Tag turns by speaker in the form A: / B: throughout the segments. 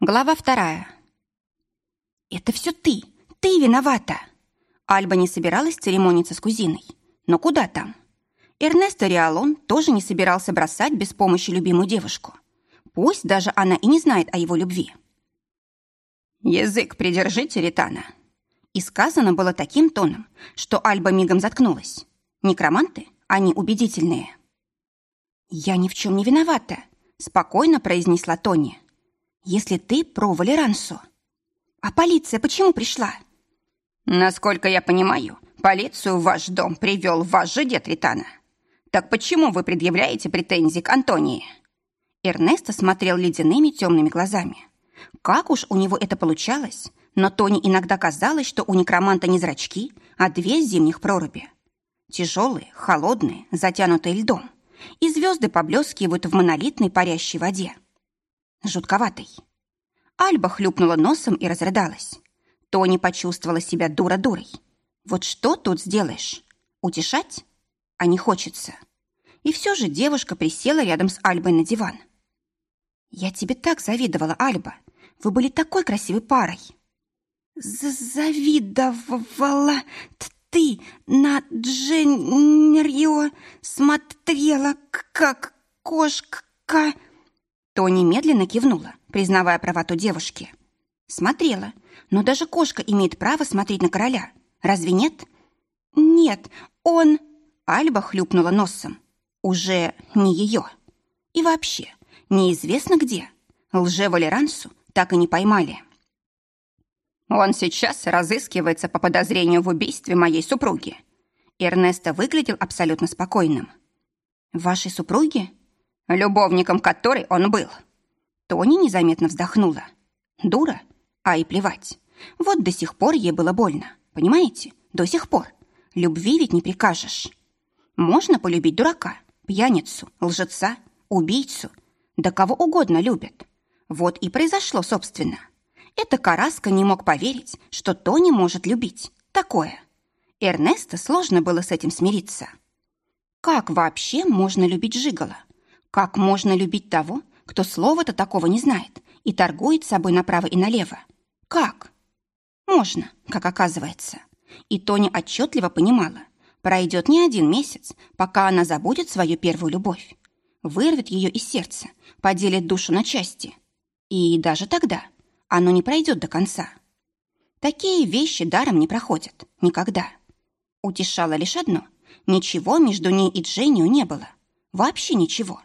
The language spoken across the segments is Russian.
A: Глава вторая. «Это все ты! Ты виновата!» Альба не собиралась церемониться с кузиной. Но куда там? Эрнесто Риалон тоже не собирался бросать без помощи любимую девушку. Пусть даже она и не знает о его любви. «Язык придержите, Ритана!» И сказано было таким тоном, что Альба мигом заткнулась. Некроманты, они убедительные. «Я ни в чем не виновата», — спокойно произнесла Тони если ты про Валерансу. А полиция почему пришла? Насколько я понимаю, полицию в ваш дом привел ваш же дед Ритана. Так почему вы предъявляете претензии к Антонии? Эрнесто смотрел ледяными темными глазами. Как уж у него это получалось, но Тони иногда казалось, что у некроманта не зрачки, а две зимних проруби. Тяжелые, холодные, затянутые льдом. И звезды поблескивают в монолитной парящей воде жутковатый. Альба хлюпнула носом и разрыдалась. Тони почувствовала себя дура-дурой. Вот что тут сделаешь? Утешать? А не хочется. И все же девушка присела рядом с Альбой на диван. «Я тебе так завидовала, Альба. Вы были такой красивой парой». «Завидовала ты на Дженрио, смотрела, как кошка...» Тони медленно кивнула, признавая правоту девушки. Смотрела, но даже кошка имеет право смотреть на короля. Разве нет? Нет, он... Альба хлюпнула носом. Уже не ее. И вообще, неизвестно где. Лже-Валерансу так и не поймали. Он сейчас разыскивается по подозрению в убийстве моей супруги. Эрнесто выглядел абсолютно спокойным. Вашей супруги? Любовником которой он был. Тони незаметно вздохнула. Дура? А и плевать. Вот до сих пор ей было больно. Понимаете? До сих пор. Любви ведь не прикажешь. Можно полюбить дурака, пьяницу, лжеца, убийцу. Да кого угодно любят. Вот и произошло, собственно. Эта Караска не мог поверить, что Тони может любить. Такое. Эрнеста сложно было с этим смириться. Как вообще можно любить Жигала? Как можно любить того, кто слова-то такого не знает и торгует собой направо и налево? Как? Можно, как оказывается. И Тоня отчетливо понимала, пройдет не один месяц, пока она забудет свою первую любовь, вырвет ее из сердца, поделит душу на части. И даже тогда оно не пройдет до конца. Такие вещи даром не проходят. Никогда. Утешало лишь одно. Ничего между ней и Дженнио не было. Вообще ничего.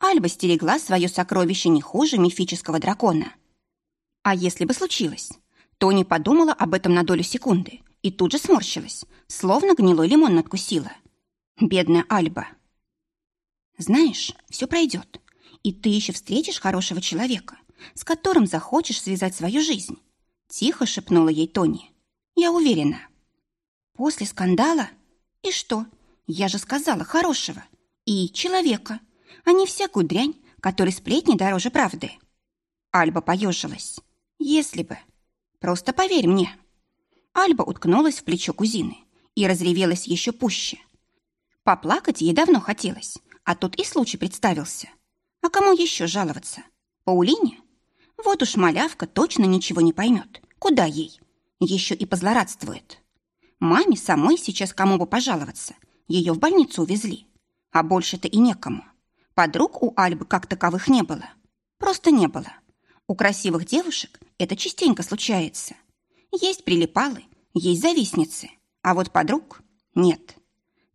A: Альба стерегла свое сокровище не хуже мифического дракона. А если бы случилось? Тони подумала об этом на долю секунды и тут же сморщилась, словно гнилой лимон надкусила. Бедная Альба. Знаешь, все пройдет, и ты еще встретишь хорошего человека, с которым захочешь связать свою жизнь. Тихо шепнула ей Тони. Я уверена. После скандала? И что? Я же сказала хорошего. И человека а не всякую дрянь, которой сплетни дороже правды. Альба поежилась. Если бы. Просто поверь мне. Альба уткнулась в плечо кузины и разревелась еще пуще. Поплакать ей давно хотелось, а тут и случай представился. А кому еще жаловаться? Паулине? Вот уж малявка точно ничего не поймет. Куда ей? Еще и позлорадствует. Маме самой сейчас кому бы пожаловаться. Ее в больницу увезли. А больше-то и некому. Подруг у Альбы как таковых не было. Просто не было. У красивых девушек это частенько случается. Есть прилипалы, есть завистницы, а вот подруг нет.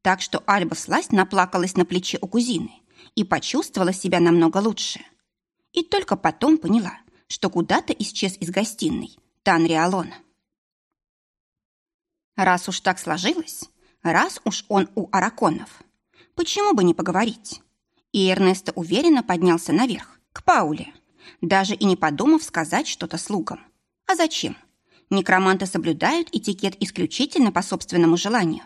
A: Так что Альба всласть наплакалась на плече у кузины и почувствовала себя намного лучше. И только потом поняла, что куда-то исчез из гостиной Тан Риалон. Раз уж так сложилось, раз уж он у араконов, почему бы не поговорить? И Эрнесто уверенно поднялся наверх, к Пауле, даже и не подумав сказать что-то слугам. А зачем? Некроманты соблюдают этикет исключительно по собственному желанию.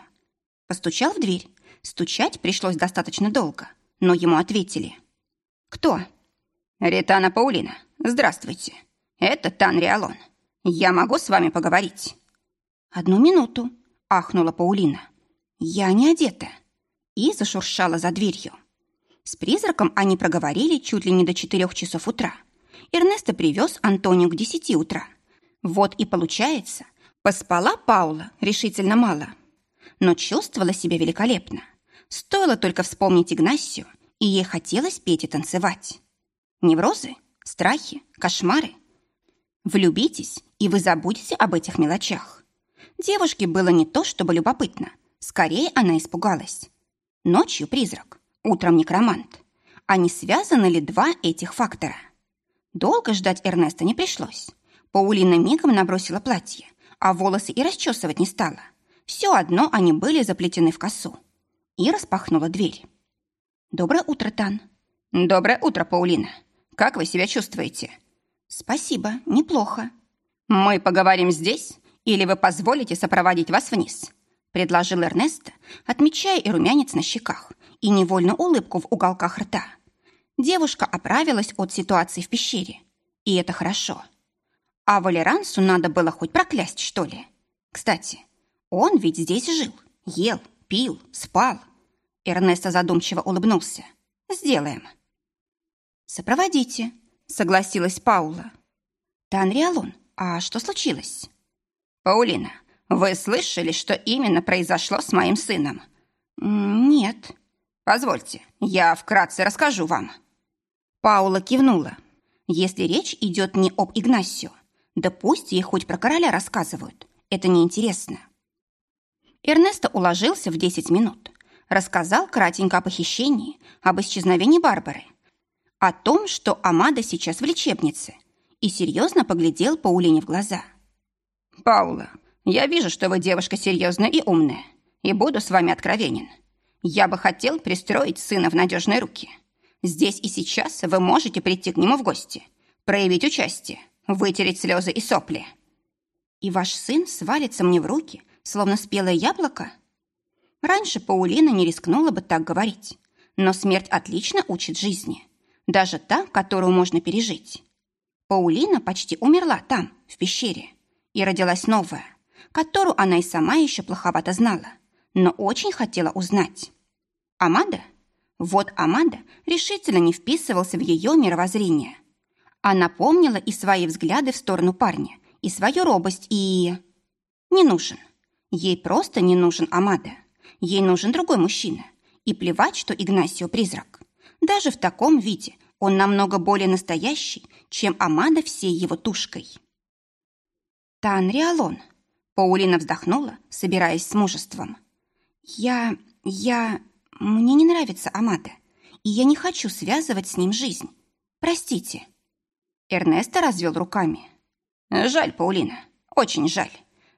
A: Постучал в дверь. Стучать пришлось достаточно долго, но ему ответили. «Кто?» «Ритана Паулина. Здравствуйте. Это Тан Риалон. Я могу с вами поговорить?» «Одну минуту», — ахнула Паулина. «Я не одета». И зашуршала за дверью. С призраком они проговорили чуть ли не до четырех часов утра. Эрнесто привез Антонию к десяти утра. Вот и получается, поспала Паула решительно мало. Но чувствовала себя великолепно. Стоило только вспомнить Игнасию, и ей хотелось петь и танцевать. Неврозы, страхи, кошмары. Влюбитесь, и вы забудете об этих мелочах. Девушке было не то, чтобы любопытно. Скорее она испугалась. Ночью призрак, утром некромант. А не связаны ли два этих фактора? Долго ждать Эрнеста не пришлось. Паулина мигом набросила платье, а волосы и расчесывать не стала. Все одно они были заплетены в косу. И распахнула дверь. «Доброе утро, Тан».
B: «Доброе утро, Паулина. Как вы себя чувствуете?»
A: «Спасибо, неплохо».
B: «Мы поговорим здесь, или вы позволите сопроводить вас вниз?» Предложил Эрнеста, отмечая и румянец на щеках, и невольно улыбку в уголках рта. Девушка оправилась от ситуации в пещере, и это хорошо. А Валерансу надо было хоть проклясть, что ли? Кстати, он ведь здесь жил, ел, пил, спал. Эрнеста задумчиво улыбнулся. «Сделаем».
A: «Сопроводите», — согласилась Паула. «Танриалон, а что случилось?»
B: «Паулина, вы слышали, что именно произошло с моим сыном?»
A: «Нет».
B: «Позвольте, я вкратце расскажу вам».
A: Паула кивнула. «Если речь идет не об Игнасио, да пусть ей хоть про короля рассказывают. Это неинтересно». Эрнесто уложился в десять минут. Рассказал кратенько о похищении, об исчезновении Барбары, о том, что Амада сейчас в лечебнице, и серьезно поглядел Паулине в глаза.
B: «Паула, я вижу, что вы девушка серьезная и умная, и буду с вами откровенен. Я бы хотел пристроить сына в надежные руки. Здесь и сейчас вы можете прийти к нему в гости, проявить участие, вытереть слезы и сопли.
A: И ваш сын свалится мне в руки, словно спелое яблоко? Раньше Паулина не рискнула бы так говорить, но смерть отлично учит жизни, даже та, которую можно пережить. Паулина почти умерла там, в пещере, и родилась новая, которую она и сама еще плоховато знала, но очень хотела узнать. Амада? Вот Амада решительно не вписывался в ее мировоззрение. Она помнила и свои взгляды в сторону парня, и свою робость, и... Не нужен. Ей просто не нужен Амада. Ей нужен другой мужчина. И плевать, что Игнасио призрак. Даже в таком виде он намного более настоящий, чем Амада всей его тушкой. Танриалон. Паулина вздохнула, собираясь с мужеством. Я... я... Мне не нравится Амада, и я не хочу связывать с ним жизнь. Простите. Эрнесто развел руками.
B: Жаль, Паулина, очень жаль.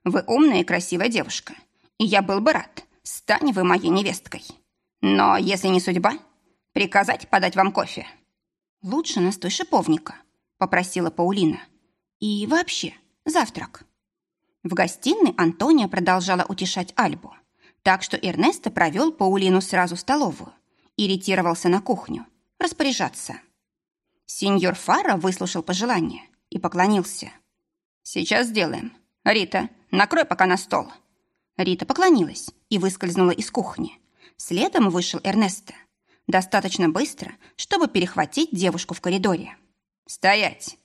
B: Вы умная и красивая девушка, и я был бы рад, стань вы моей невесткой. Но если не судьба, приказать подать вам кофе.
A: Лучше настой шиповника, попросила Паулина. И вообще, завтрак. В гостиной Антония продолжала утешать Альбу, так что Эрнесто провел Паулину сразу в столовую и ретировался на кухню, распоряжаться. Сеньор Фара выслушал пожелание и поклонился.
B: «Сейчас сделаем. Рита, накрой пока на стол».
A: Рита поклонилась и выскользнула из кухни. Следом вышел Эрнесто. Достаточно быстро, чтобы перехватить девушку в коридоре.
B: «Стоять!»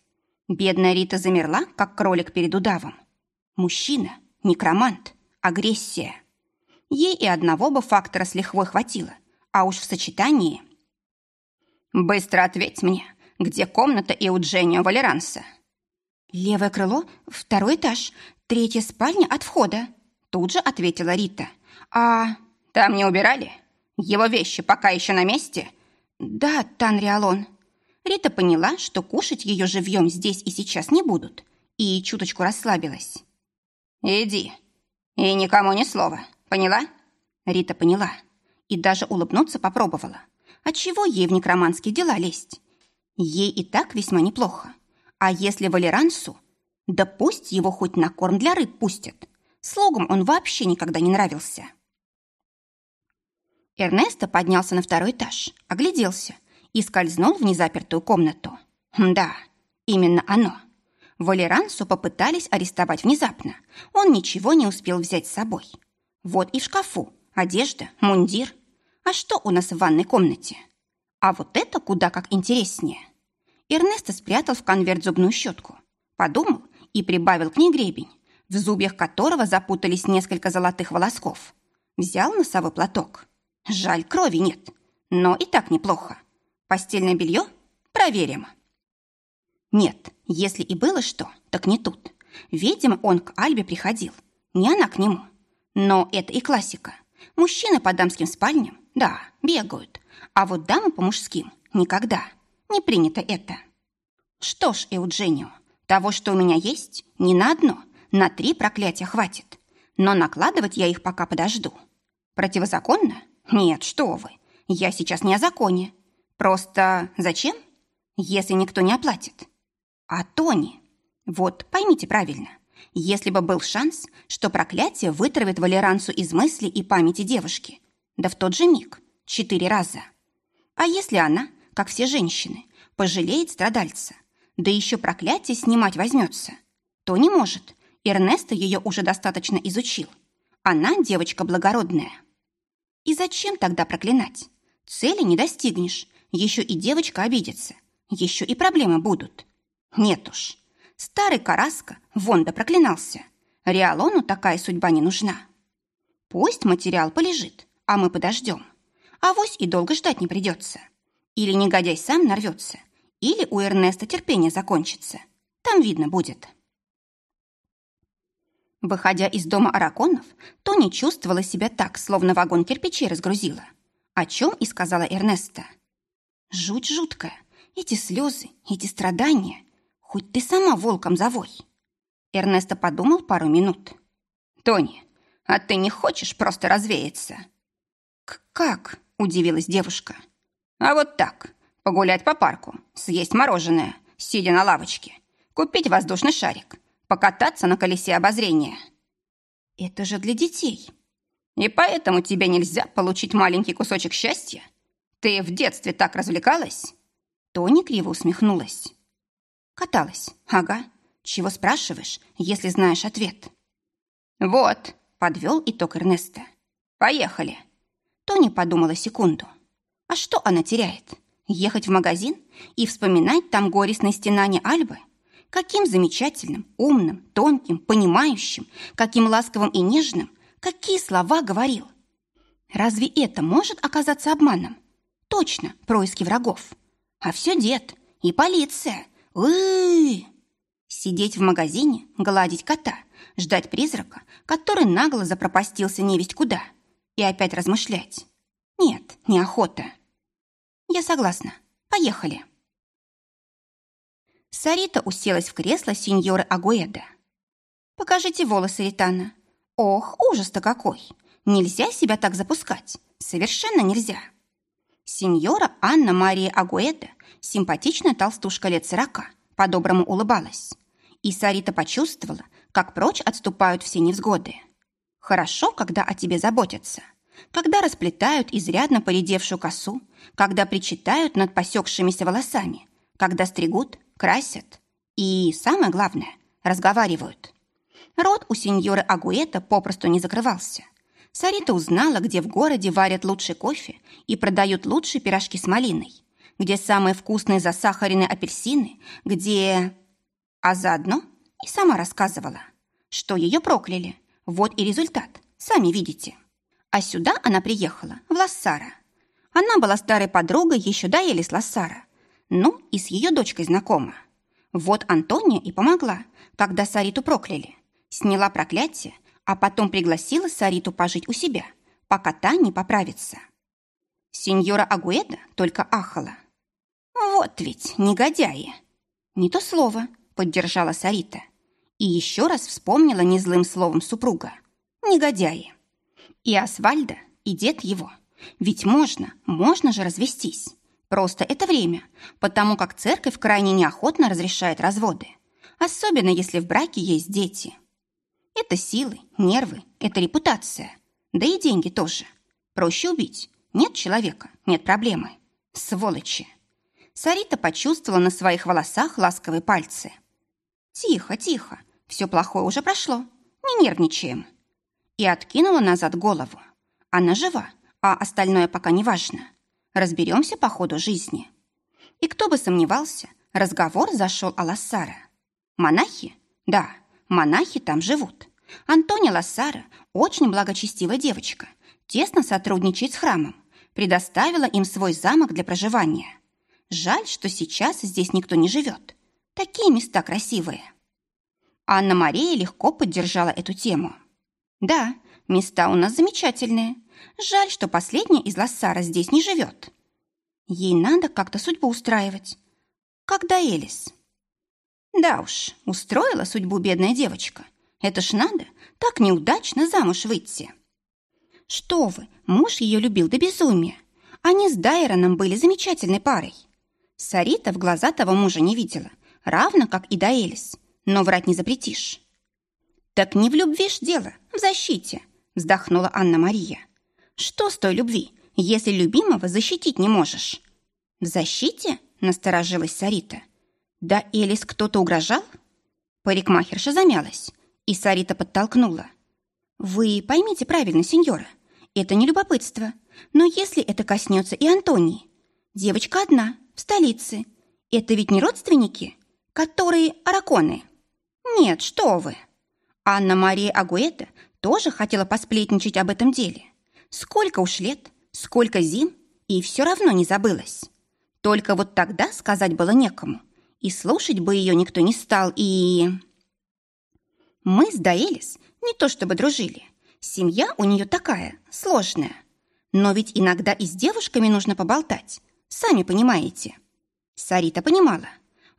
A: Бедная Рита замерла, как кролик перед удавом. Мужчина, некромант, агрессия. Ей и одного бы фактора с лихвой хватило, а уж в сочетании...
B: «Быстро ответь мне, где комната Иудженио Валеранса?»
A: «Левое крыло, второй этаж, третья спальня от входа», тут же ответила Рита. «А
B: там не убирали? Его вещи пока еще на месте?»
A: «Да, Танриалон». Рита поняла, что кушать ее живьем здесь и сейчас не будут, и чуточку расслабилась.
B: «Иди. И никому ни слова. Поняла?»
A: Рита поняла. И даже улыбнуться попробовала. Отчего ей в некроманские дела лезть? Ей и так весьма неплохо. А если Валерансу? Да пусть его хоть на корм для рыб пустят. Слугам он вообще никогда не нравился. Эрнесто поднялся на второй этаж, огляделся и скользнул в незапертую комнату. Да, именно оно. Валерансу попытались арестовать внезапно. Он ничего не успел взять с собой. Вот и в шкафу одежда, мундир. А что у нас в ванной комнате? А вот это куда как интереснее.
B: Эрнесто спрятал в конверт зубную щетку. Подумал и прибавил к ней гребень, в зубьях которого запутались несколько золотых волосков. Взял носовой платок. Жаль, крови нет, но и так неплохо. Постельное белье? Проверим. Нет, если и было что, так не тут. Видимо, он к Альбе приходил, не она к нему. Но это и классика. Мужчины по дамским спальням, да, бегают, а вот дамы по мужским никогда. Не принято это. Что ж, Эудженио, того, что у меня есть, не на одно, на три проклятия хватит. Но накладывать я их пока подожду. Противозаконно? Нет, что вы. Я сейчас не о законе. Просто зачем? Если никто не оплатит. А Тони? Вот поймите правильно. Если бы был шанс, что проклятие вытравит Валерансу из мысли и памяти девушки, да в тот же миг, четыре раза. А если она, как все женщины, пожалеет страдальца, да еще проклятие снимать возьмется, то не может. Эрнесто ее уже достаточно изучил. Она девочка благородная. И зачем тогда проклинать? Цели не достигнешь, еще и девочка обидится, еще и проблемы будут. Нет уж, старый Караска вон да проклинался. Реалону такая судьба не нужна. Пусть материал полежит, а мы подождем. А вось и долго ждать не придется. Или негодяй сам нарвется, или у Эрнеста терпение закончится. Там видно будет. Выходя из дома араконов, Тони чувствовала себя так, словно вагон кирпичей разгрузила. О чем и сказала Эрнеста. «Жуть жуткая. Эти слезы, эти страдания. Хоть ты сама волком завой». Эрнесто подумал пару минут. «Тони, а ты не хочешь просто развеяться?» «Как?» – удивилась девушка. «А вот так. Погулять по парку, съесть мороженое, сидя на лавочке, купить воздушный шарик, покататься на колесе обозрения. Это же для детей. И поэтому тебе нельзя получить маленький кусочек счастья? Ты в детстве так развлекалась? Тони криво усмехнулась. Каталась, ага. Чего спрашиваешь, если знаешь ответ? Вот, подвел итог Эрнеста. Поехали. Тони подумала секунду. А что она теряет? Ехать в магазин и вспоминать там горестные стенания Альбы – Каким замечательным, умным, тонким, понимающим, каким ласковым и нежным, какие слова говорил. Разве это может оказаться обманом? Точно, происки врагов. А все дед и полиция. Уы! Сидеть в магазине, гладить кота, ждать призрака, который нагло запропастился невесть куда, и опять размышлять. Нет, неохота. Я согласна. Поехали. Сарита уселась в кресло сеньоры Агуэда. «Покажите волосы, Ритана. Ох, ужас-то какой! Нельзя себя так запускать. Совершенно нельзя!» Сеньора Анна Мария Агуэда, симпатичная толстушка лет сорока, по-доброму улыбалась. И Сарита почувствовала, как прочь отступают все невзгоды. Хорошо, когда о тебе заботятся. Когда расплетают изрядно поредевшую косу, когда причитают над посекшимися волосами, когда стригут, красят и, самое главное, разговаривают. Рот у сеньоры Агуэта попросту не закрывался. Сарита узнала, где в городе варят лучший кофе и продают лучшие пирожки с малиной, где самые вкусные засахаренные апельсины, где... А заодно и сама рассказывала, что ее прокляли. Вот и результат, сами видите. А сюда она приехала, в Лассара. Она была старой подругой еще до Элис Лассара, ну, и с ее дочкой знакома. Вот Антония и помогла, когда Сариту прокляли. Сняла проклятие, а потом пригласила Сариту пожить у себя, пока та не поправится. Сеньора Агуэда только ахала. «Вот ведь негодяи!» «Не то слово», — поддержала Сарита. И еще раз вспомнила незлым словом супруга. «Негодяи!» И Асвальда, и дед его. Ведь можно, можно же развестись. Просто это время, потому как церковь крайне неохотно разрешает разводы, особенно если в браке есть дети. Это силы, нервы, это репутация, да и деньги тоже. Проще убить. Нет человека, нет проблемы. Сволочи. Сарита почувствовала на своих волосах ласковые пальцы. Тихо, тихо, все плохое уже прошло, не нервничаем. И откинула назад голову. Она жива, а остальное пока не важно. Разберемся по ходу жизни. И кто бы сомневался, Разговор зашел о Лассара. Монахи? Да, монахи там живут. Антония Лассара очень благочестивая девочка, тесно сотрудничает с храмом, предоставила им свой замок для проживания. Жаль, что сейчас здесь никто не живет. Такие места красивые. Анна-Мария легко поддержала эту тему. Да, места у нас замечательные. Жаль, что последняя из Лассара здесь не живет. Ей надо как-то судьбу устраивать. Когда Элис? Да уж, устроила судьбу бедная девочка. Это ж надо так неудачно замуж выйти. Что вы, муж ее любил до безумия. Они с Дайроном были замечательной парой. Сарита в глаза того мужа не видела, равно как и Даэлис, но врать не запретишь. «Так не в любви ж дело, в защите», — вздохнула Анна-Мария. «Что с той любви, если любимого защитить не можешь?» «В защите?» — насторожилась Сарита. «Да Элис кто-то угрожал?» Парикмахерша замялась, и Сарита подтолкнула. «Вы поймите правильно, сеньора, это не любопытство, но если это коснется и Антонии, девочка одна, в столице, это ведь не родственники, которые араконы? Нет, что вы!» Анна-Мария Агуэта тоже хотела посплетничать об этом деле. Сколько уж лет, сколько зим, и все равно не забылась. Только вот тогда сказать было некому, и слушать бы ее никто не стал, и... Мы с Даэлис не то чтобы дружили. Семья у нее такая, сложная. Но ведь иногда и с девушками нужно поболтать. Сами понимаете. Сарита понимала.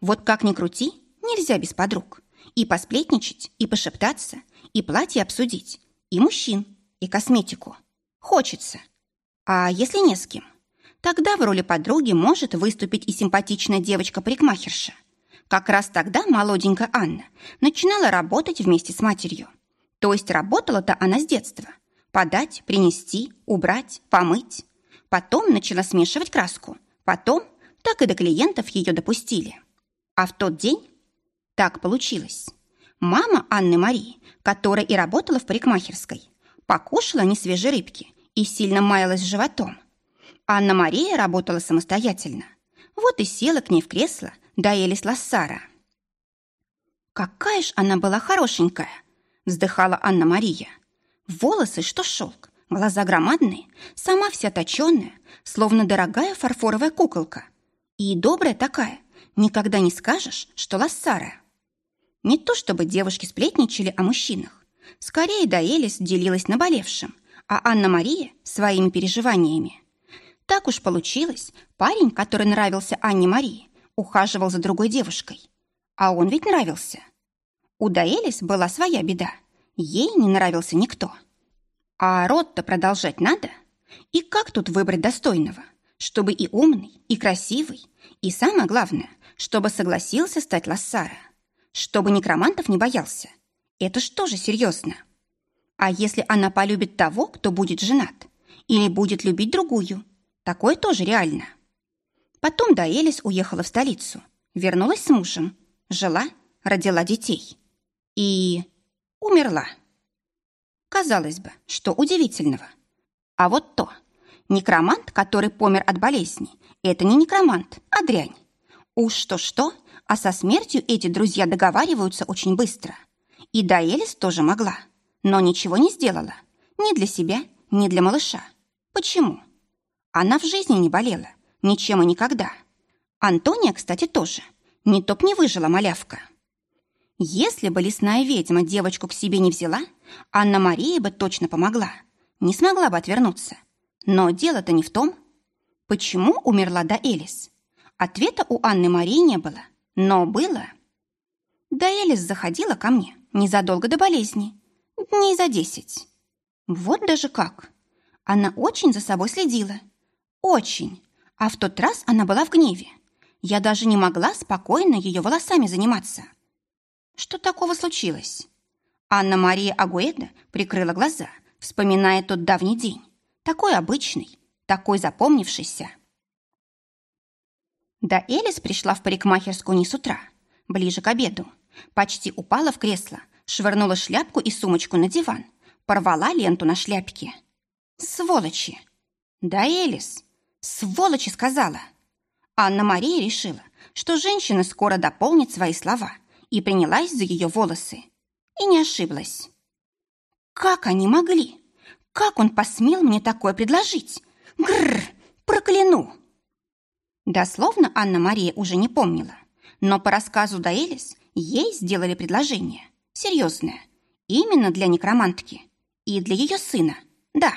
B: Вот как ни крути, нельзя без подруг. И посплетничать, и пошептаться, и платье обсудить, и мужчин, и косметику. Хочется. А если не с кем? Тогда в роли подруги может выступить и симпатичная девочка-парикмахерша – как раз тогда молоденькая Анна начинала работать вместе с матерью. То есть работала-то она с детства. Подать, принести, убрать, помыть. Потом начала смешивать краску. Потом так и до клиентов ее допустили. А в тот день так получилось. Мама Анны Марии, которая и работала в парикмахерской, покушала несвежей рыбки и сильно маялась животом. Анна Мария работала самостоятельно. Вот и села к ней в кресло – до Элис Лассара. «Какая ж она была хорошенькая!» вздыхала Анна-Мария. Волосы, что шелк, глаза громадные, сама вся точеная, словно дорогая фарфоровая куколка. И добрая такая, никогда не скажешь, что Лассара. Не то чтобы девушки сплетничали о мужчинах. Скорее, Даэлис делилась наболевшим, а Анна-Мария – своими переживаниями. Так уж получилось, парень, который нравился Анне-Марии, ухаживал за другой девушкой. А он ведь нравился. У Даэлис была своя беда. Ей не нравился никто. А род-то продолжать надо? И как тут выбрать достойного? Чтобы и умный, и красивый, и самое главное, чтобы согласился стать Лассара. Чтобы некромантов не боялся. Это ж тоже серьезно. А если она полюбит того, кто будет женат? Или будет любить другую? Такое тоже реально. Потом Даэлис уехала в столицу, вернулась с мужем, жила, родила детей и умерла. Казалось бы, что удивительного. А вот то, некромант, который помер от болезни, это не некромант, а дрянь. Уж что-что, а со смертью эти друзья договариваются очень быстро. И Даэлис тоже могла, но ничего не сделала. Ни для себя, ни для малыша. Почему? Она в жизни не болела, Ничем и никогда. Антония, кстати, тоже. Не топ не выжила малявка. Если бы лесная ведьма девочку к себе не взяла, Анна-Мария бы точно помогла. Не смогла бы отвернуться. Но дело-то не в том. Почему умерла до Элис? Ответа у Анны-Марии не было. Но было. Да Элис заходила ко мне незадолго до болезни. Дней за десять. Вот даже как. Она очень за собой следила. Очень. А в тот раз она была в гневе. Я даже не могла спокойно ее волосами заниматься. Что такого случилось? Анна-Мария Агуэда прикрыла глаза, вспоминая тот давний день. Такой обычный, такой запомнившийся. Да Элис пришла в парикмахерскую не с утра, ближе к обеду. Почти упала в кресло, швырнула шляпку и сумочку на диван, порвала ленту на шляпке. Сволочи! Да Элис! Сволочи сказала. Анна-Мария решила,
A: что женщина скоро дополнит свои слова, и принялась за ее волосы. И не ошиблась. Как они могли? Как он посмел мне такое предложить? Гррр, прокляну! Дословно Анна-Мария уже не помнила, но по рассказу Даэлис ей сделали предложение. Серьезное. Именно для некромантки. И для ее сына. Да.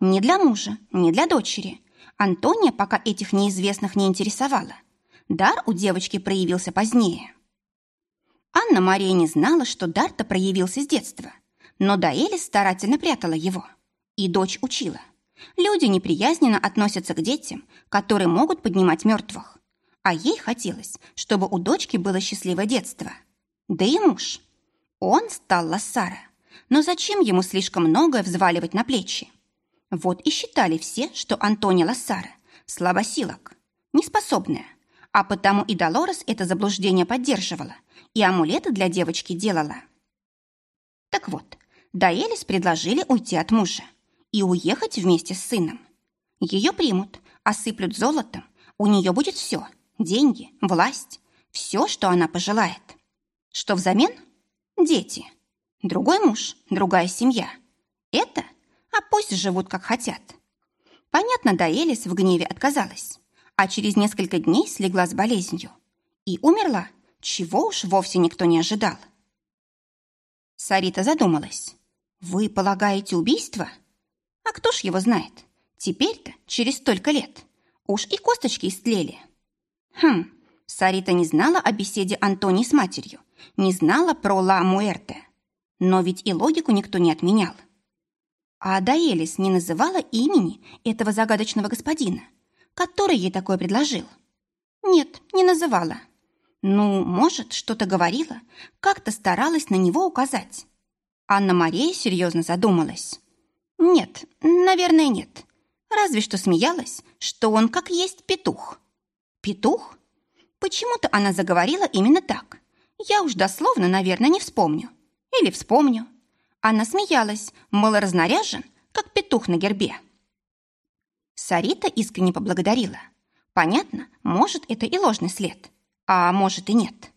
A: Не для мужа, не для дочери. Антония пока этих неизвестных не интересовала. Дар у девочки проявился позднее. Анна-Мария не знала, что дар-то проявился с детства, но Даэлис старательно прятала его. И дочь учила. Люди неприязненно относятся к детям, которые могут поднимать мертвых. А ей хотелось, чтобы у дочки было счастливое детство. Да и муж. Он стал Лассара. Но зачем ему слишком многое взваливать на плечи? Вот и считали все, что Антония Лассара слабосилок, неспособная. А потому и Долорес это заблуждение поддерживала и амулеты для девочки делала. Так вот, Даэлис предложили уйти от мужа и уехать вместе с сыном. Ее примут, осыплют золотом, у нее будет все – деньги, власть, все, что она пожелает. Что взамен? Дети. Другой муж, другая семья. Это? А пусть живут, как хотят. Понятно, да Элис в гневе отказалась, а через несколько дней слегла с болезнью. И умерла, чего уж вовсе никто не ожидал. Сарита задумалась. «Вы полагаете убийство?» А кто ж его знает? Теперь-то, через столько лет. Уж и косточки истлели. Хм, Сарита не знала о беседе Антонии с матерью, не знала про Ла Муэрте. Но ведь и логику никто не отменял. А Даэлис не называла имени этого загадочного господина, который ей такое предложил? Нет, не называла. Ну, может, что-то говорила, как-то старалась на него указать. Анна-Мария серьезно задумалась. Нет, наверное, нет. Разве что смеялась, что он как есть петух. Петух? Почему-то она заговорила именно так. Я уж дословно, наверное, не вспомню. Или вспомню. Она смеялась, мол, разнаряжен, как петух на гербе. Сарита искренне поблагодарила. Понятно, может, это и ложный след, а может и нет.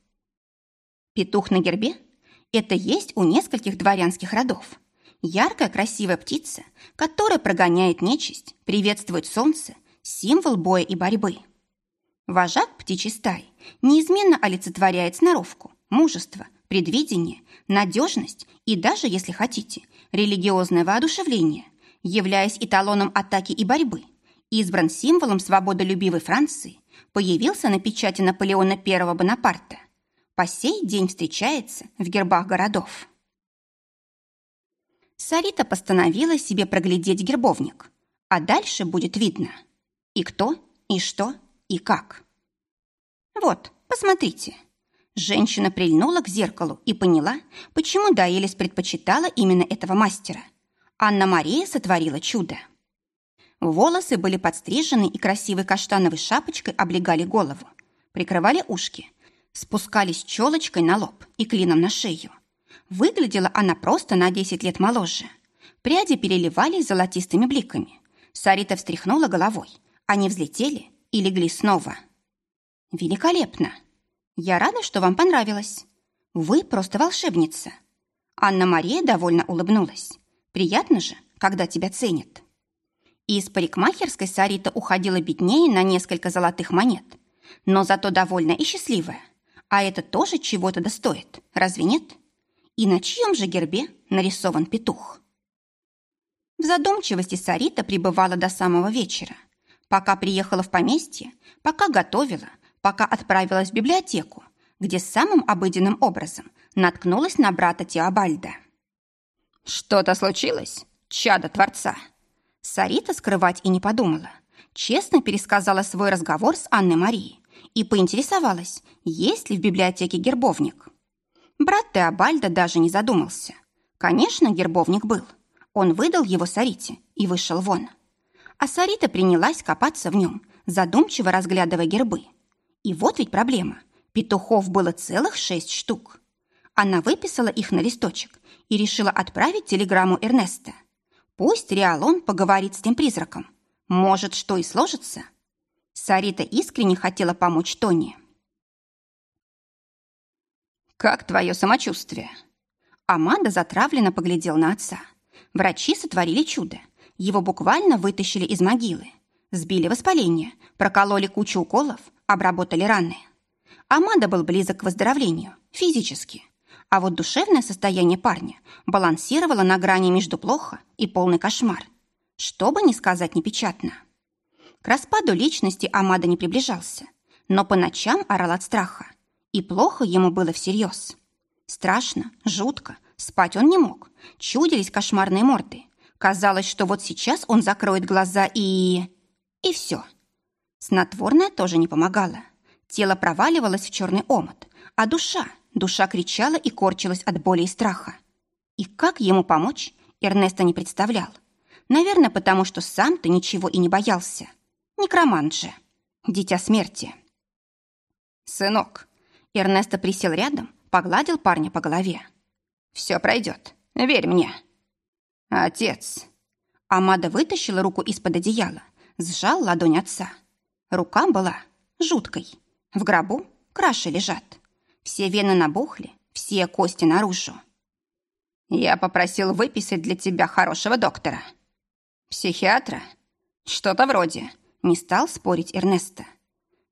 A: Петух на гербе – это есть у нескольких дворянских родов. Яркая красивая птица, которая прогоняет нечисть, приветствует солнце, символ боя и борьбы. Вожак птичьей стаи неизменно олицетворяет сноровку, мужество, предвидение, надежность и даже, если хотите, религиозное воодушевление, являясь эталоном атаки и борьбы, избран символом свободолюбивой Франции, появился на печати Наполеона I Бонапарта. По сей день встречается в гербах городов. Сарита постановила себе проглядеть гербовник, а дальше будет видно. И кто, и что, и как. Вот, посмотрите. Женщина прильнула к зеркалу и поняла, почему Даэлис предпочитала именно этого мастера. Анна-Мария сотворила чудо. Волосы были подстрижены и красивой каштановой шапочкой облегали голову, прикрывали ушки, спускались челочкой на лоб и клином на шею. Выглядела она просто на 10 лет моложе. Пряди переливались золотистыми бликами. Сарита встряхнула головой. Они взлетели и легли снова. «Великолепно! Я рада, что вам понравилось. Вы просто волшебница!» Анна-Мария довольно улыбнулась. «Приятно же, когда тебя ценят». Из парикмахерской Сарита уходила беднее на несколько золотых монет, но зато довольна и счастливая. А это тоже чего-то достоит, разве нет? И на чьем же гербе нарисован петух? В задумчивости Сарита пребывала до самого вечера. Пока приехала в поместье, пока готовила, пока отправилась в библиотеку, где самым обыденным образом наткнулась на брата Теобальда. «Что-то случилось, чадо Творца?» Сарита скрывать и не подумала. Честно пересказала свой разговор с Анной Марией и поинтересовалась, есть ли в библиотеке гербовник. Брат Теобальда даже не задумался. Конечно, гербовник был. Он выдал его Сарите и вышел вон. А Сарита принялась копаться в нем, задумчиво разглядывая гербы. И вот ведь проблема. Петухов было целых шесть штук. Она выписала их на листочек и решила отправить телеграмму Эрнеста. Пусть Риалон поговорит с тем призраком. Может, что и сложится. Сарита искренне хотела помочь Тони.
B: «Как твое самочувствие?» Аманда затравленно поглядел на отца. Врачи сотворили чудо. Его буквально вытащили из могилы. Сбили воспаление, прокололи кучу уколов, обработали раны. Аманда был близок к выздоровлению, физически. А вот душевное состояние парня балансировало на грани между плохо и полный кошмар. Что бы ни сказать непечатно. К распаду личности Амада не приближался, но по ночам орал от страха. И плохо ему было всерьез. Страшно, жутко, спать он не мог. Чудились кошмарные морды. Казалось, что вот сейчас он закроет глаза и... И все. Снотворное тоже не помогало. Тело проваливалось в черный омут, а душа, душа кричала и корчилась от боли и страха. И как ему помочь, Эрнеста не представлял. Наверное, потому что сам-то ничего и не боялся. Некромант же. Дитя смерти. «Сынок!» Эрнесто присел рядом, погладил парня по голове. «Все пройдет. Верь мне». «Отец!» Амада вытащила руку из-под одеяла, сжал ладонь отца. Рука была жуткой. В гробу краши лежат. Все вены набухли, все кости наружу. Я попросил выписать для тебя хорошего доктора. Психиатра? Что-то вроде. Не стал спорить Эрнеста.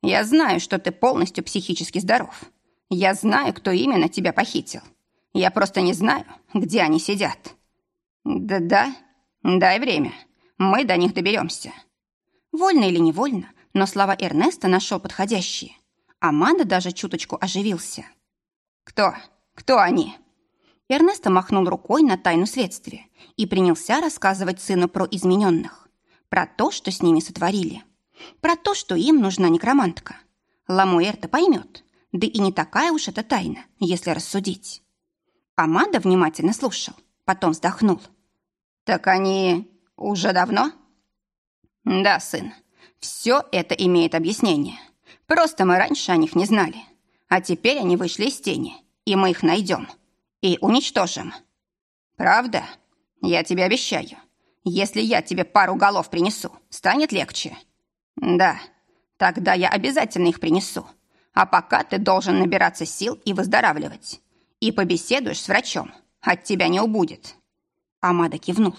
B: Я знаю, что ты полностью психически здоров. Я знаю, кто именно тебя похитил. Я просто не знаю, где они сидят. Да-да, дай время. Мы до них доберемся. Вольно или невольно, но слова Эрнеста нашел подходящие. Аманда даже чуточку оживился. «Кто? Кто они?» Эрнесто махнул рукой на тайну следствия и принялся рассказывать сыну про измененных, про то, что с ними сотворили, про то, что им нужна некромантка. Ламуэрта поймет, да и не такая уж это тайна, если рассудить. Амада внимательно слушал, потом вздохнул. «Так они уже давно?» «Да, сын, все это имеет объяснение. Просто мы раньше о них не знали. А теперь они вышли из тени, и мы их найдем. И уничтожим. Правда? Я тебе обещаю. Если я тебе пару голов принесу, станет легче. Да, тогда я обязательно их принесу. А пока ты должен набираться сил и выздоравливать. И побеседуешь с врачом. От тебя не убудет. Амада кивнул.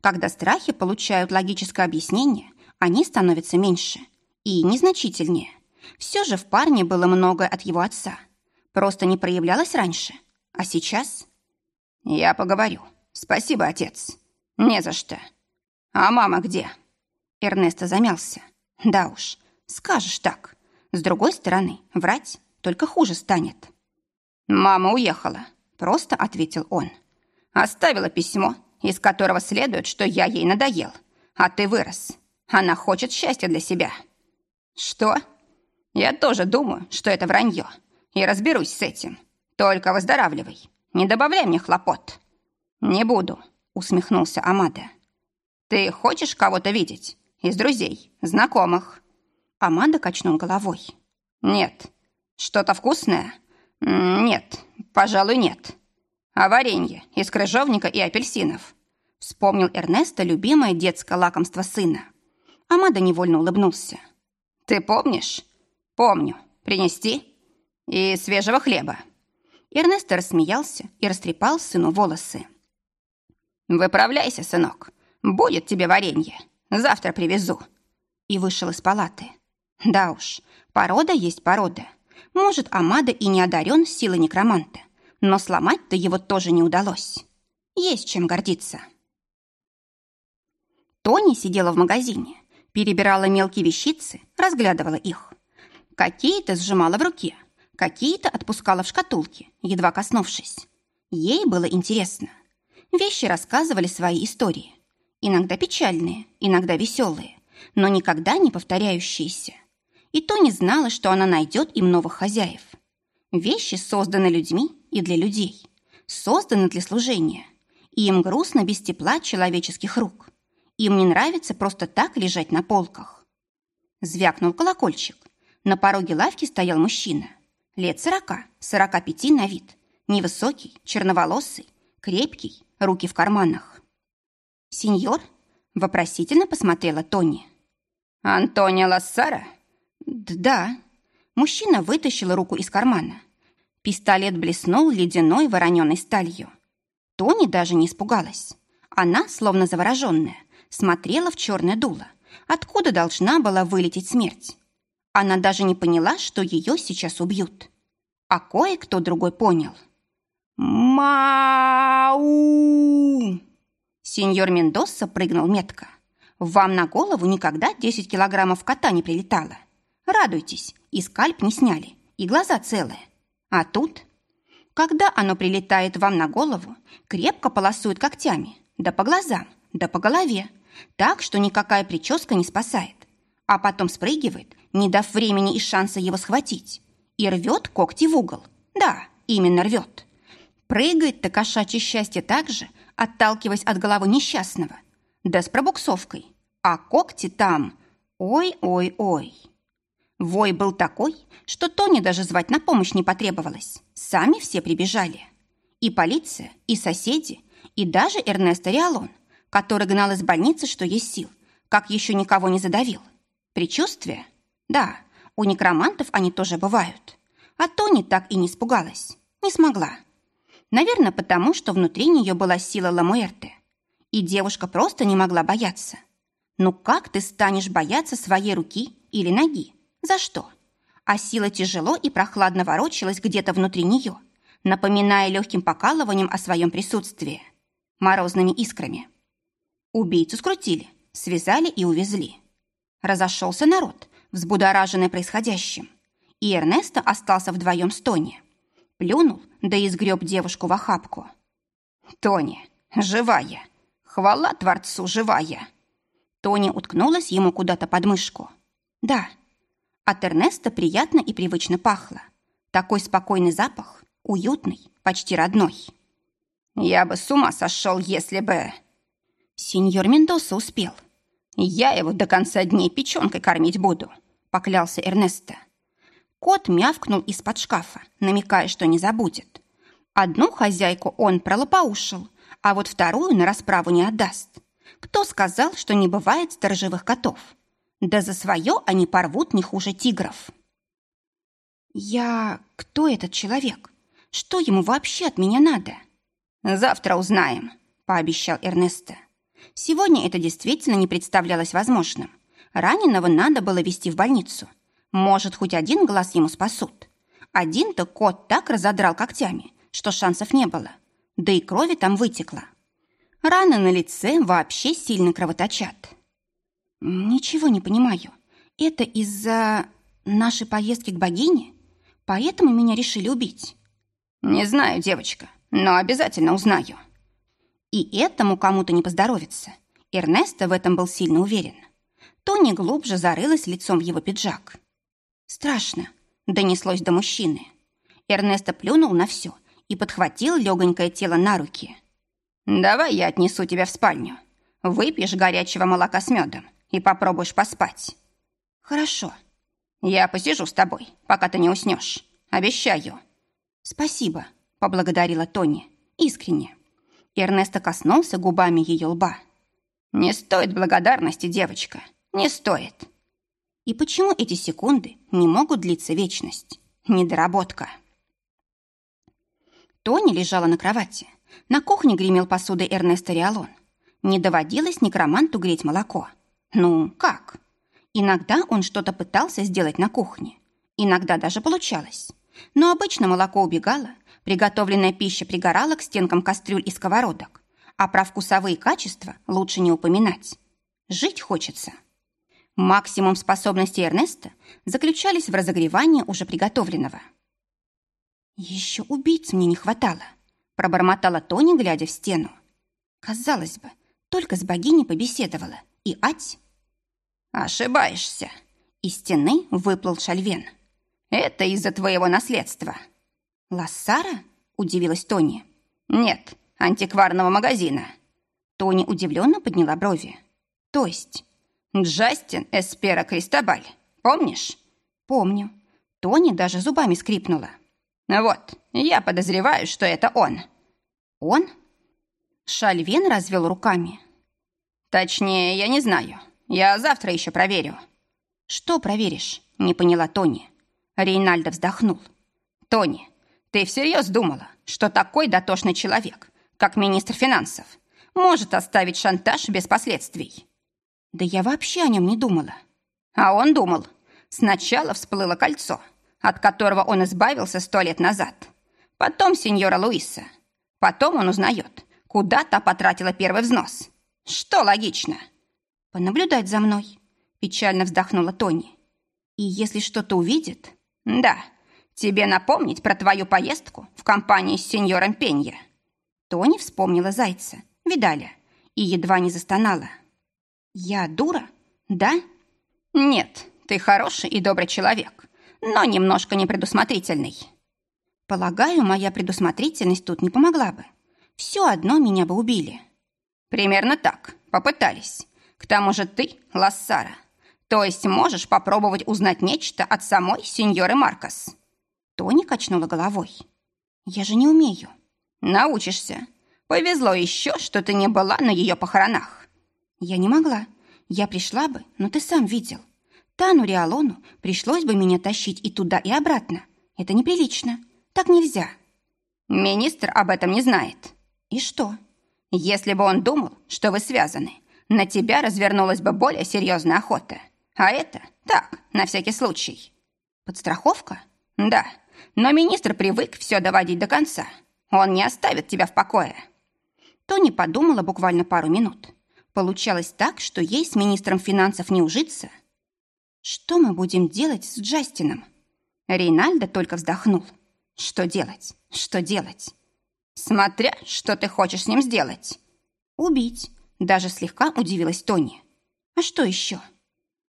B: Когда страхи получают логическое объяснение, они становятся меньше и незначительнее. Все же в парне было многое от его отца. Просто не проявлялось раньше. А сейчас? Я поговорю. Спасибо, отец. Не за что. А мама где? Эрнесто замялся. Да уж, скажешь так. С другой стороны, врать только хуже станет. Мама уехала, просто ответил он. Оставила письмо из которого следует, что я ей надоел, а ты вырос. Она хочет счастья для себя. Что? Я тоже думаю, что это вранье. И разберусь с этим. Только выздоравливай. Не добавляй мне хлопот. Не буду, усмехнулся Амада. Ты хочешь кого-то видеть? Из друзей, знакомых? Амада качнул головой. Нет. Что-то вкусное? Нет, пожалуй, нет. А варенье из крыжовника и апельсинов. Вспомнил Эрнеста любимое детское лакомство сына. Амада невольно улыбнулся. Ты помнишь? Помню. Принести? И свежего хлеба. Эрнесто рассмеялся и растрепал сыну волосы. «Выправляйся, сынок. Будет тебе варенье. Завтра привезу». И вышел из палаты. Да уж, порода есть порода. Может, Амада и не одарен силой некроманта, но сломать-то его тоже не удалось. Есть чем гордиться. Тони сидела в магазине, перебирала мелкие вещицы, разглядывала их. Какие-то сжимала в руке, какие-то отпускала в шкатулки, едва коснувшись. Ей было интересно. Вещи рассказывали свои истории. Иногда печальные, иногда веселые, но никогда не повторяющиеся. И Тони знала, что она найдет им новых хозяев. Вещи созданы людьми и для людей. Созданы для служения. И им грустно без тепла человеческих рук. Им не нравится просто так лежать на полках. Звякнул колокольчик. На пороге лавки стоял мужчина. Лет сорока, сорока пяти на вид. Невысокий, черноволосый, крепкий, руки в карманах. «Сеньор?» – вопросительно посмотрела Тони. «Антонио Лассара?» «Да». Мужчина вытащил руку из кармана. Пистолет блеснул ледяной вороненой сталью. Тони даже не испугалась. Она, словно завороженная, смотрела в черное дуло, откуда должна была вылететь смерть. Она даже не поняла, что ее сейчас убьют. А кое-кто другой понял. «Мау!» Сеньор Мендоса прыгнул метко. «Вам на голову никогда 10 килограммов кота не прилетало. Радуйтесь, и скальп не сняли, и глаза целые. А тут, когда оно прилетает вам на голову, крепко полосует когтями, да по глазам, да по голове, так, что никакая прическа не спасает. А потом спрыгивает, не дав времени и шанса его схватить, и рвет когти в угол. Да, именно рвет. Прыгает-то кошачье счастье так же, отталкиваясь от головы несчастного. Да с пробуксовкой. А когти там... Ой-ой-ой. Вой был такой, что Тони даже звать на помощь не потребовалось. Сами все прибежали. И полиция, и соседи, и даже Эрнесто Риалон, который гнал из больницы, что есть сил, как еще никого не задавил. Причувствие? Да, у некромантов они тоже бывают. А Тони так и не испугалась. Не смогла. Наверное, потому что внутри нее была сила Ламуэрте. И девушка просто не могла бояться. Ну как ты станешь бояться своей руки или ноги? За что? А сила тяжело и прохладно ворочалась где-то внутри нее, напоминая легким покалыванием о своем присутствии, морозными искрами. Убийцу скрутили, связали и увезли. Разошелся народ, взбудораженный происходящим, и Эрнесто остался вдвоем с Тони. Плюнул, да и сгреб девушку в охапку. «Тони, живая! Хвала Творцу, живая!» Тони уткнулась ему куда-то под мышку. «Да, от Эрнеста приятно и привычно пахло. Такой спокойный запах, уютный, почти родной. «Я бы с ума сошел, если бы...» Сеньор Мендоса успел. «Я его до конца дней печенкой кормить буду», — поклялся Эрнесто. Кот мявкнул из-под шкафа, намекая, что не забудет. Одну хозяйку он пролопоушил, а вот вторую на расправу не отдаст. Кто сказал, что не бывает сторожевых котов? Да за свое они порвут не хуже тигров. Я... Кто этот человек? Что ему вообще от меня надо? Завтра узнаем, пообещал Эрнесто. Сегодня это действительно не представлялось возможным. Раненого надо было везти в больницу. Может, хоть один глаз ему спасут. Один-то кот так разодрал когтями, что шансов не было. Да и крови там вытекло. Раны на лице вообще сильно кровоточат. «Ничего не понимаю. Это из-за нашей поездки к богине? Поэтому меня решили убить?» «Не знаю, девочка, но обязательно узнаю». И этому кому-то не поздоровится. Эрнесто в этом был сильно уверен. Тони глубже зарылась лицом в его пиджак. «Страшно», — донеслось до мужчины. Эрнесто плюнул на все и подхватил легонькое тело на руки. «Давай я отнесу тебя в спальню. Выпьешь горячего молока с медом и попробуешь поспать. Хорошо. Я посижу с тобой, пока ты не уснешь. Обещаю. Спасибо, поблагодарила Тони. Искренне. Эрнесто коснулся губами ее лба. Не стоит благодарности, девочка. Не стоит. И почему эти секунды не могут длиться вечность? Недоработка. Тони лежала на кровати. На кухне гремел посудой Эрнесто Риалон. Не доводилось некроманту греть молоко. Ну, как? Иногда он что-то пытался сделать на кухне. Иногда даже получалось. Но обычно молоко убегало, приготовленная пища пригорала к стенкам кастрюль и сковородок, а про вкусовые качества лучше не упоминать. Жить хочется. Максимум способностей Эрнеста заключались в разогревании уже приготовленного. «Еще убийц мне не хватало», – пробормотала Тони, глядя в стену. Казалось бы, только с богиней побеседовала, и ать «Ошибаешься!» Из стены выплыл Шальвен. «Это из-за твоего наследства». «Лассара?» – удивилась Тони. «Нет, антикварного магазина». Тони удивленно подняла брови. «То есть?» «Джастин Эспера Кристобаль. Помнишь?» «Помню». Тони даже зубами скрипнула. «Вот, я подозреваю, что это он». «Он?» Шальвен развел руками. «Точнее, я не знаю. Я завтра еще проверю». «Что проверишь?» – не поняла Тони. Рейнальдо вздохнул. «Тони, Ты всерьез думала, что такой дотошный человек, как министр финансов, может оставить шантаж без последствий?
A: Да я вообще о нем не думала.
B: А он думал. Сначала всплыло кольцо, от которого он избавился сто лет назад. Потом сеньора Луиса. Потом он узнает, куда та потратила первый взнос. Что логично?
A: Понаблюдать за мной. Печально вздохнула Тони. И если что-то увидит...
B: Да, тебе напомнить про твою поездку в компании с сеньором Пенья.
A: Тони вспомнила зайца, Видаля, и едва не застонала. Я дура? Да?
B: Нет, ты хороший и добрый человек, но немножко непредусмотрительный.
A: Полагаю, моя предусмотрительность тут не помогла бы. Все одно меня бы убили.
B: Примерно так. Попытались. К тому же ты Лассара. То есть можешь попробовать узнать нечто от самой сеньоры Маркос.
A: Тони качнула головой. Я же не умею.
B: Научишься. Повезло еще, что ты не была на ее похоронах.
A: Я не могла. Я пришла бы, но ты сам видел. Тану Риалону пришлось бы меня тащить и туда, и обратно. Это неприлично. Так нельзя.
B: Министр об этом не знает.
A: И что?
B: Если бы он думал, что вы связаны, на тебя развернулась бы более серьезная охота. А это так, на всякий случай.
A: Подстраховка?
B: Да, но министр привык все доводить до конца. Он не оставит тебя в покое.
A: Тони подумала буквально пару минут. Получалось так, что ей с министром финансов не ужиться. Что мы будем делать с Джастином? Рейнальдо только вздохнул. Что делать? Что делать?
B: Смотря, что ты хочешь с ним сделать.
A: Убить. Даже слегка удивилась Тони. А что еще?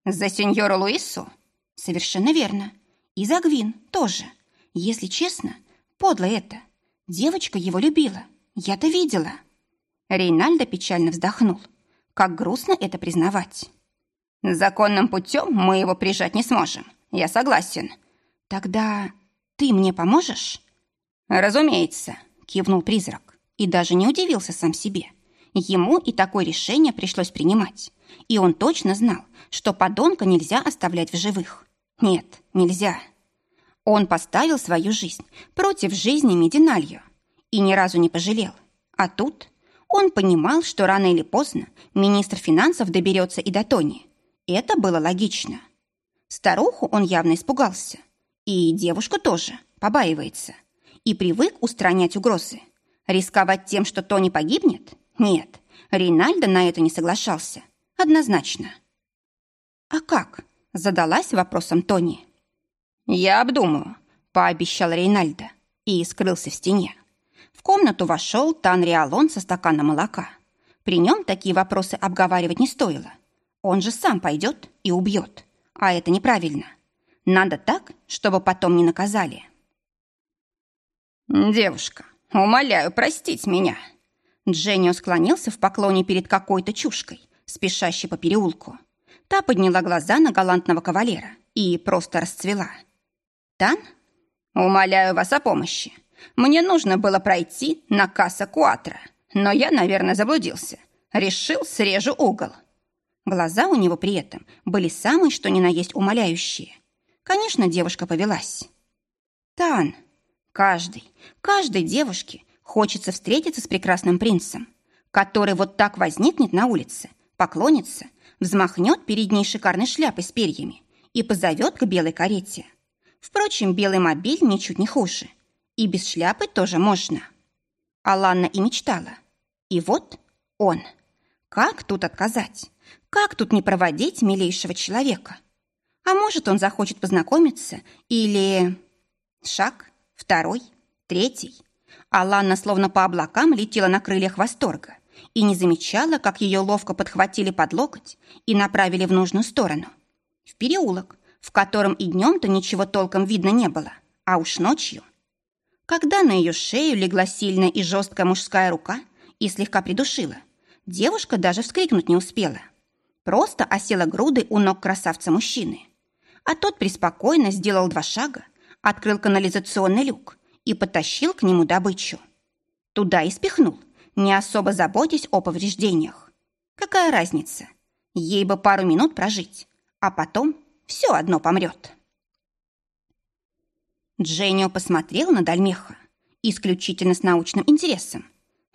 B: За сеньору Луису?
A: Совершенно верно. И за Гвин тоже. Если честно, подло это. Девочка его любила. Я-то видела. Рейнальдо печально вздохнул. Как грустно это признавать.
B: Законным путем мы его прижать не сможем. Я согласен.
A: Тогда ты мне поможешь?
B: Разумеется
A: кивнул призрак и даже не удивился сам себе. Ему и такое решение пришлось принимать. И он точно знал, что подонка нельзя оставлять в живых. Нет, нельзя. Он поставил свою жизнь против жизни Мединальо и ни разу не пожалел. А тут он понимал, что рано или поздно министр финансов доберется и до Тони. Это было логично. Старуху он явно испугался. И девушку тоже побаивается и привык устранять угрозы. Рисковать тем, что Тони погибнет? Нет, Рейнальдо на это не соглашался. Однозначно. «А как?» – задалась вопросом Тони.
B: «Я обдумаю», – пообещал Рейнальдо и скрылся в стене. В комнату вошел Тан Риалон со стаканом молока. При нем такие вопросы обговаривать не стоило. Он же сам пойдет и убьет. А это неправильно. Надо так, чтобы потом не наказали. «Девушка, умоляю простить меня».
A: Дженнио склонился в поклоне перед какой-то чушкой, спешащей по переулку. Та подняла глаза на галантного кавалера и просто расцвела.
B: «Тан, умоляю вас о помощи. Мне нужно было пройти на касса Куатра, но я, наверное, заблудился. Решил, срежу угол».
A: Глаза у него при этом были самые что ни на есть умоляющие. Конечно, девушка повелась. «Тан, Каждой, каждой девушке хочется встретиться с прекрасным принцем, который вот так возникнет на улице, поклонится, взмахнет перед ней шикарной шляпой с перьями и позовет к белой карете. Впрочем, белый мобиль ничуть не хуже. И без шляпы тоже можно. Аланна и мечтала. И вот он. Как тут отказать? Как тут не проводить милейшего человека? А может, он захочет познакомиться или... Шаг, второй, третий. Алана словно по облакам летела на крыльях восторга и не замечала, как ее ловко подхватили под локоть и направили в нужную сторону. В переулок, в котором и днем-то ничего толком видно не было, а уж ночью. Когда на ее шею легла сильная и жесткая мужская рука и слегка придушила, девушка даже вскрикнуть не успела. Просто осела грудой у ног красавца-мужчины. А тот преспокойно сделал два шага открыл канализационный люк и потащил к нему добычу. Туда и спихнул, не особо заботясь о повреждениях. Какая разница? Ей бы пару минут прожить, а потом все одно помрет.
B: Дженнио посмотрел на Дальмеха исключительно с научным интересом.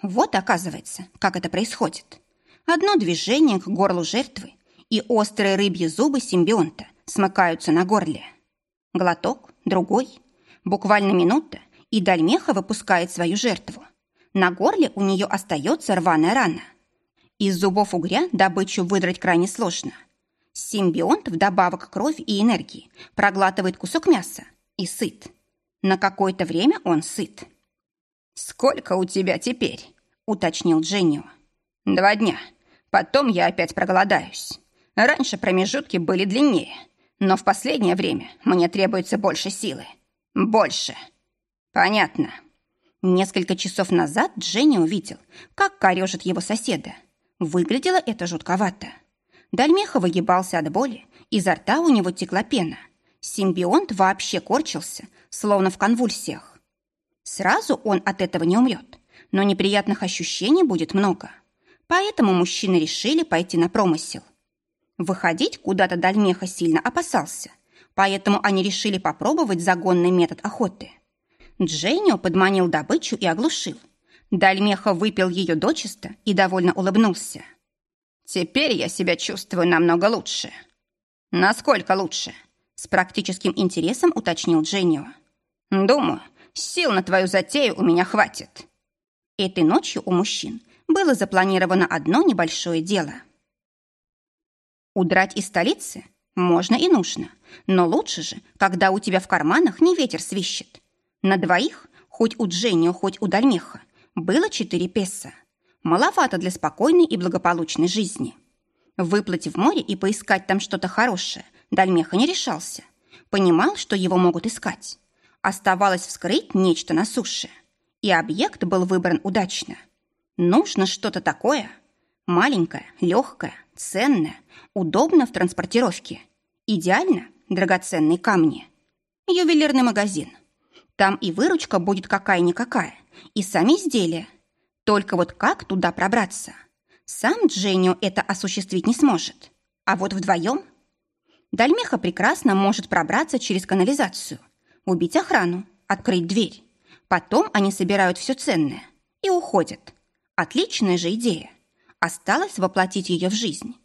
B: Вот, оказывается, как это происходит. Одно движение к горлу жертвы, и острые рыбьи зубы симбионта смыкаются на горле. Глоток, другой. Буквально минута, и Дальмеха выпускает свою жертву. На горле у нее остается рваная рана. Из зубов угря добычу выдрать крайне сложно. Симбионт вдобавок кровь и энергии проглатывает кусок мяса и сыт. На какое-то время он сыт. «Сколько у тебя теперь?» – уточнил Дженнио. «Два дня. Потом я опять проголодаюсь. Раньше промежутки были длиннее, но в последнее время мне требуется больше силы. Больше». «Понятно». Несколько часов назад Дженни увидел, как корежит его соседа. Выглядело это жутковато. Дальмеха выгибался от боли, изо рта у него текла пена. Симбионт вообще корчился, словно в конвульсиях. Сразу он от этого не умрет, но неприятных ощущений будет много. Поэтому мужчины решили пойти на промысел. Выходить куда-то Дальмеха сильно опасался, поэтому они решили попробовать загонный метод охоты. Дженнио подманил добычу и оглушил. Дальмеха выпил ее дочисто и довольно улыбнулся. «Теперь я себя чувствую намного лучше». «Насколько лучше?» С практическим интересом уточнил Дженнио. «Думаю, сил на твою затею у меня хватит». Этой ночью у мужчин было запланировано одно небольшое дело. Удрать из столицы можно и нужно, но лучше же, когда у тебя в карманах не ветер свищет. На двоих, хоть у Дженнио, хоть у Дальмеха, было четыре песо. Маловато для спокойной и благополучной жизни. Выплыть в море и поискать там что-то хорошее Дальмеха не решался. Понимал, что его могут искать. Оставалось вскрыть нечто на суше. И объект был выбран удачно. Нужно что-то такое. Маленькое, легкое, ценное, удобно в транспортировке. Идеально драгоценные камни. Ювелирный магазин. Там и выручка будет какая-никакая, и сами изделия. Только вот как туда пробраться? Сам Дженнио это осуществить не сможет. А вот вдвоем? Дальмеха прекрасно может пробраться через канализацию, убить охрану, открыть дверь. Потом они собирают все ценное и уходят. Отличная же идея. Осталось воплотить ее в жизнь.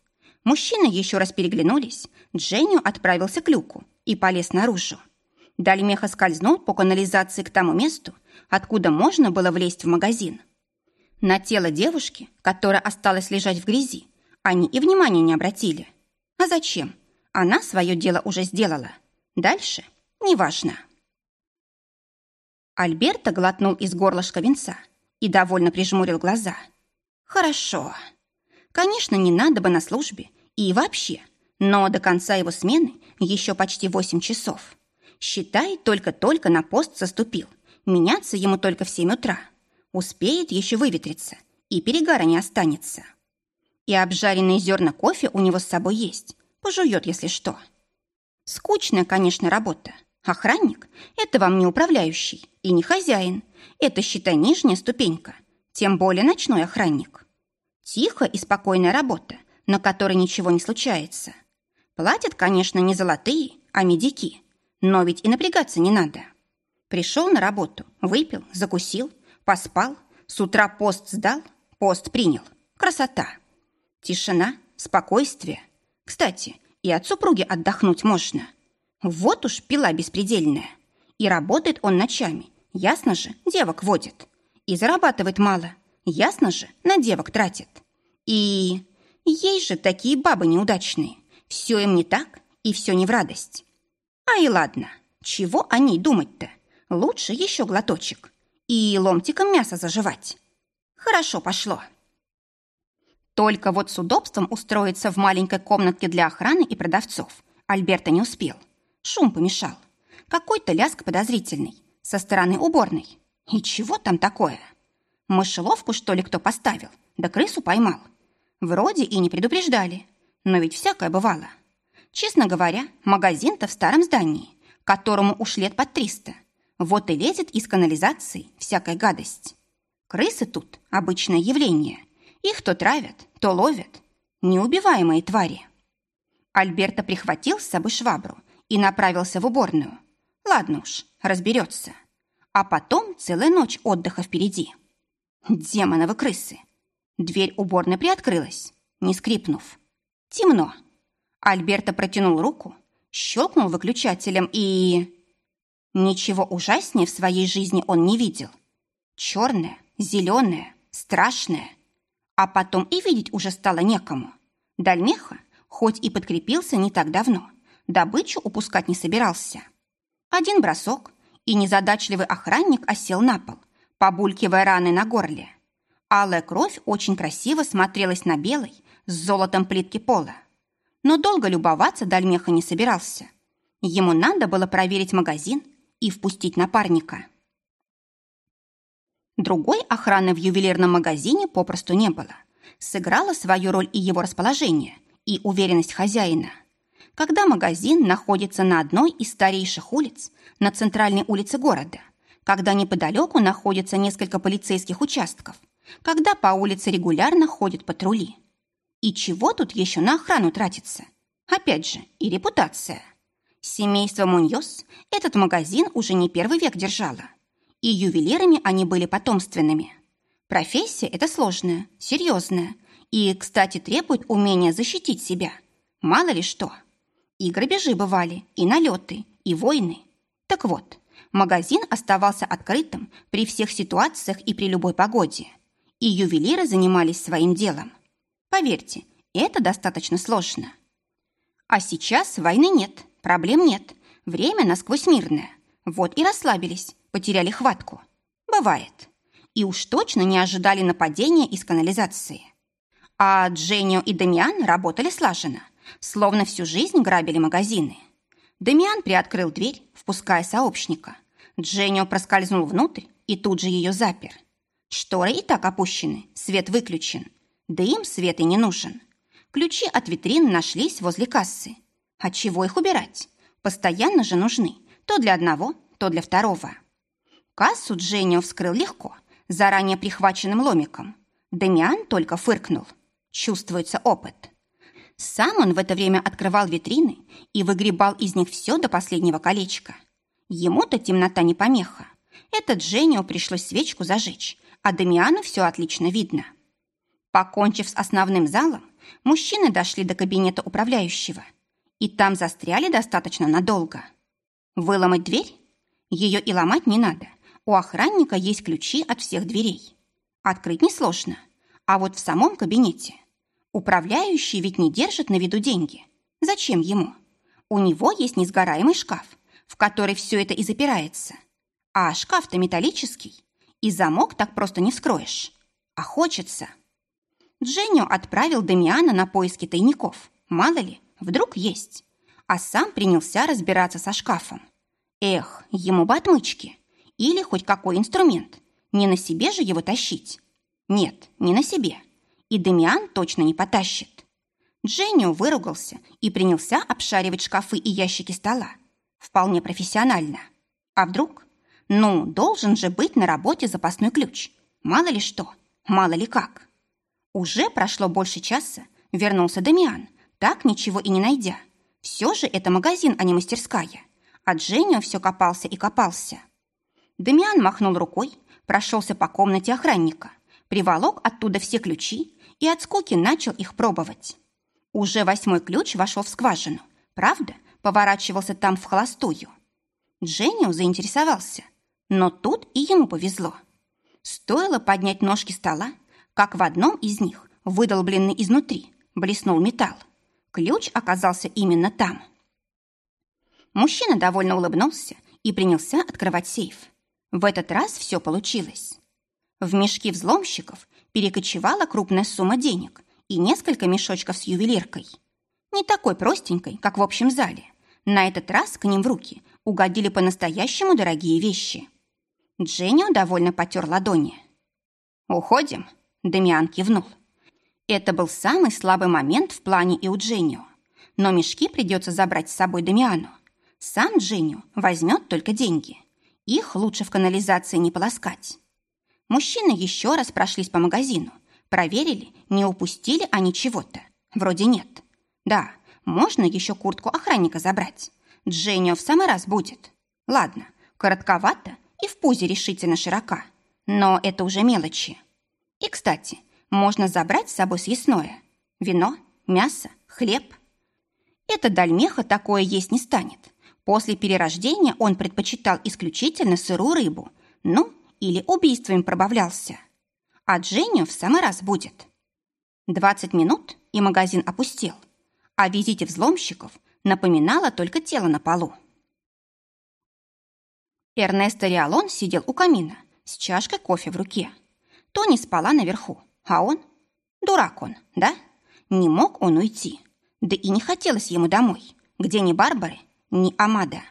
B: Мужчины еще раз переглянулись. Дженнио отправился к люку и полез наружу. Дальмеха скользнул по канализации к тому месту, откуда можно было влезть в магазин. На тело девушки, которая осталась лежать в грязи, они и внимания не обратили. А зачем? Она свое дело уже сделала. Дальше неважно. Альберта глотнул из горлышка винца и довольно прижмурил глаза. Хорошо. Конечно, не надо бы на службе и вообще, но до конца его смены еще почти восемь часов. Считай, только-только на пост заступил. Меняться ему только в семь утра. Успеет еще выветриться, и перегара не останется. И обжаренные зерна кофе у него с собой есть. Пожует, если что. Скучная, конечно, работа. Охранник – это вам не управляющий и не хозяин. Это, считай, нижняя ступенька. Тем более ночной охранник. Тихо и спокойная работа, на которой ничего не случается. Платят, конечно, не золотые, а медики. Но ведь и напрягаться не надо. Пришел на работу, выпил, закусил, поспал, с утра пост сдал, пост принял. Красота. Тишина, спокойствие. Кстати, и от супруги отдохнуть можно. Вот уж пила беспредельная. И работает он ночами. Ясно же, девок водит. И зарабатывает мало. Ясно же, на девок тратит. И есть же такие бабы неудачные. Все им не так, и все не в радость. А и ладно, чего о ней думать-то? Лучше еще глоточек. И ломтиком мяса заживать. Хорошо пошло. Только вот с удобством устроиться в маленькой комнатке для охраны и продавцов Альберта не успел. Шум помешал. Какой-то ляск подозрительный. Со стороны уборной. И чего там такое? Мышеловку, что ли, кто поставил? Да крысу поймал. Вроде и не предупреждали. Но ведь всякое бывало. Честно говоря, магазин-то в старом здании, которому уж лет под триста. Вот и лезет из канализации всякая гадость. Крысы тут – обычное явление. Их то травят, то ловят. Неубиваемые твари. Альберто прихватил с собой швабру и направился в уборную. Ладно уж, разберется. А потом целая ночь отдыха впереди. Демоновы крысы. Дверь уборной приоткрылась, не скрипнув. Темно. Альберто протянул руку, щелкнул выключателем и... Ничего ужаснее в своей жизни он не видел. Черное, зеленое, страшное. А потом и видеть уже стало некому. Дальмеха, хоть и подкрепился не так давно, добычу упускать не собирался. Один бросок, и незадачливый охранник осел на пол, побулькивая раны на горле. Алая кровь очень красиво смотрелась на белой с золотом плитки пола. Но долго любоваться Дальмеха не собирался. Ему надо было проверить магазин и впустить напарника. Другой охраны в ювелирном магазине попросту не было. Сыграла свою роль и его расположение, и уверенность хозяина. Когда магазин находится на одной из старейших улиц, на центральной улице города, когда неподалеку находится несколько полицейских участков, когда по улице регулярно ходят патрули. И чего тут еще на охрану тратится? Опять же, и репутация. Семейство Муньос этот магазин уже не первый век держало. И ювелирами они были потомственными. Профессия эта сложная, серьезная. И, кстати, требует умения защитить себя. Мало ли что. И грабежи бывали, и налеты, и войны. Так вот, магазин оставался открытым при всех ситуациях и при любой погоде – и ювелиры занимались своим делом. Поверьте, это достаточно сложно. А сейчас войны нет, проблем нет, время насквозь мирное. Вот и расслабились, потеряли хватку. Бывает. И уж точно не ожидали нападения из канализации. А Дженнио и Дамиан работали слаженно, словно всю жизнь грабили магазины. Дамиан приоткрыл дверь, впуская сообщника. Дженнио проскользнул внутрь и тут же ее запер. Шторы и так опущены, свет выключен. Да им свет и не нужен. Ключи от витрин нашлись возле кассы. А чего их убирать? Постоянно же нужны. То для одного, то для второго. Кассу Дженнио вскрыл легко, заранее прихваченным ломиком. Дамиан только фыркнул. Чувствуется опыт. Сам он в это время открывал витрины и выгребал из них все до последнего колечка. Ему-то темнота не помеха. Это Дженнио пришлось свечку зажечь, а Дамиана все отлично видно. Покончив с основным залом, мужчины дошли до кабинета управляющего. И там застряли достаточно надолго. Выломать дверь? Ее и ломать не надо. У охранника есть ключи от всех дверей. Открыть несложно. А вот в самом кабинете. Управляющий ведь не держит на виду деньги. Зачем ему? У него есть несгораемый шкаф, в который все это и запирается. А шкаф-то металлический. И замок так просто не вскроешь. А хочется. Дженнио отправил Дамиана на поиски тайников. Мало ли, вдруг есть. А сам принялся разбираться со шкафом. Эх, ему бы отмычки. Или хоть какой инструмент. Не на себе же его тащить. Нет, не на себе. И Дамиан точно не потащит. Дженнио выругался и принялся обшаривать шкафы и ящики стола. Вполне профессионально. А вдруг? Ну, должен же быть на работе запасной ключ. Мало ли что, мало ли как. Уже прошло больше часа, вернулся Дамиан, так ничего и не найдя. Все же это магазин, а не мастерская. А Дженнио все копался и копался. Дамиан махнул рукой, прошелся по комнате охранника, приволок оттуда все ключи и от скуки начал их пробовать. Уже восьмой ключ вошел в скважину. Правда, поворачивался там в холостую. Дженнио заинтересовался, но тут и ему повезло. Стоило поднять ножки стола, как в одном из них, выдолбленный изнутри, блеснул металл. Ключ оказался именно там. Мужчина довольно улыбнулся и принялся открывать сейф. В этот раз все получилось. В мешки взломщиков перекочевала крупная сумма денег и несколько мешочков с ювелиркой. Не такой простенькой, как в общем зале. На этот раз к ним в руки угодили по-настоящему дорогие вещи. Дженнио довольно потер ладони. «Уходим?» – Демиан кивнул. Это был самый слабый момент в плане и у Дженнио. Но мешки придется забрать с собой Демиану. Сам Дженнио возьмет только деньги. Их лучше в канализации не полоскать. Мужчины еще раз прошлись по магазину. Проверили, не упустили они чего-то. Вроде нет. Да, можно еще куртку охранника забрать. Дженнио в самый раз будет.
A: Ладно, коротковато и в пузе решительно широка. Но это уже мелочи. И, кстати, можно забрать с собой съестное. Вино, мясо, хлеб. Это дальмеха такое есть не станет. После перерождения он предпочитал исключительно сырую рыбу, ну, или убийством пробавлялся. А Дженю в самый раз будет. Двадцать минут, и магазин опустел. О визите взломщиков напоминало только тело на полу. Эрнесто Риалон сидел у камина с чашкой кофе в руке. Тони спала наверху, а он... Дурак он, да? Не мог он уйти. Да и не хотелось ему домой, где ни Барбары, ни Амада.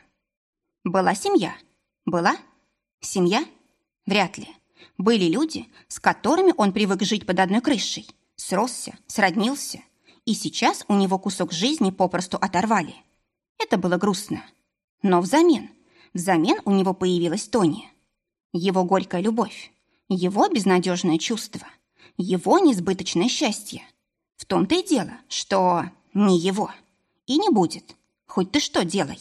A: Была семья? Была? Семья? Вряд ли. Были люди, с которыми он привык жить под одной крышей, сросся, сроднился, и сейчас у него кусок жизни попросту оторвали. Это было грустно. Но взамен Взамен у него появилась Тони. Его горькая любовь, его безнадежное чувство, его несбыточное счастье. В том-то и дело, что не его. И не будет. Хоть ты что делай.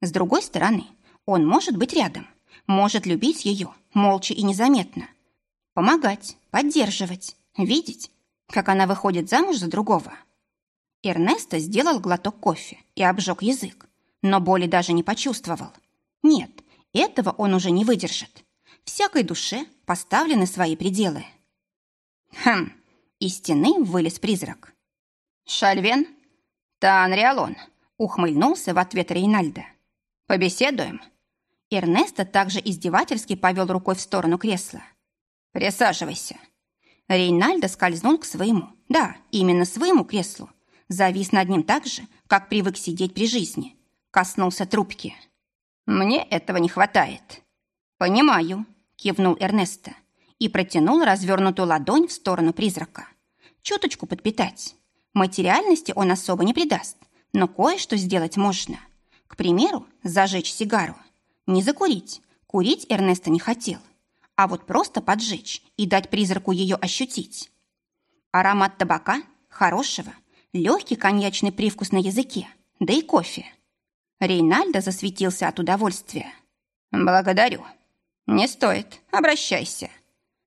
A: С другой стороны, он может быть рядом, может любить ее молча и незаметно. Помогать, поддерживать, видеть, как она выходит замуж за другого. Эрнесто сделал глоток кофе и обжег язык, но боли даже не почувствовал. Нет, этого он уже не выдержит. Всякой душе поставлены свои пределы. Хм, из стены вылез призрак. «Шальвен? Танриалон», — ухмыльнулся в ответ Рейнальда. «Побеседуем?» Эрнесто также издевательски повел рукой в сторону кресла. «Присаживайся». Рейнальдо скользнул к своему, да, именно своему креслу, завис над ним так же, как привык сидеть при жизни, коснулся трубки. Мне этого не хватает. Понимаю, кивнул Эрнесто и протянул развернутую ладонь в сторону призрака. Чуточку подпитать. Материальности он особо не придаст, но кое-что сделать можно. К примеру, зажечь сигару. Не закурить. Курить Эрнесто не хотел. А вот просто поджечь и дать призраку ее ощутить. Аромат табака, хорошего, легкий коньячный привкус на языке, да и кофе – Рейнальдо засветился от удовольствия. «Благодарю. Не стоит. Обращайся».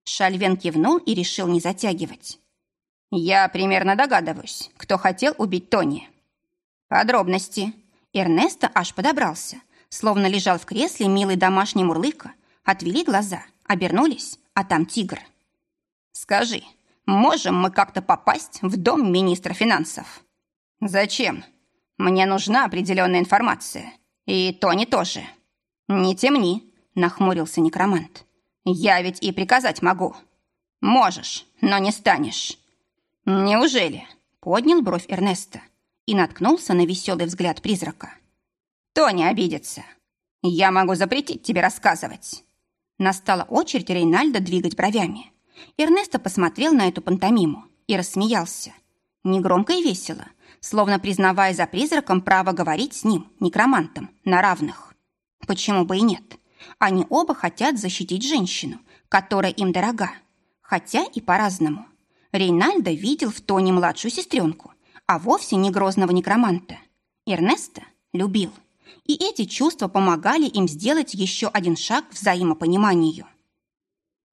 A: Шальвен кивнул и решил не затягивать. «Я примерно догадываюсь, кто хотел убить Тони». «Подробности». Эрнесто аж подобрался, словно лежал в кресле милый домашний мурлыка. Отвели глаза, обернулись, а там тигр. «Скажи, можем мы как-то попасть в дом министра финансов?» «Зачем?» Мне нужна определенная информация. И Тони тоже. Не темни, нахмурился некромант. Я ведь и приказать могу. Можешь, но не станешь. Неужели? Поднял бровь Эрнеста и наткнулся на веселый взгляд призрака. Тони обидится. Я могу запретить тебе рассказывать. Настала очередь Рейнальда двигать бровями. Эрнесто посмотрел на эту пантомиму и рассмеялся. Негромко и весело, словно признавая за призраком право говорить с ним, некромантом, на равных. Почему бы и нет? Они оба хотят защитить женщину, которая им дорога, хотя и по-разному. Рейнальдо видел в Тоне младшую сестренку, а вовсе не грозного некроманта. Эрнеста любил. И эти чувства помогали им сделать еще один шаг к взаимопониманию.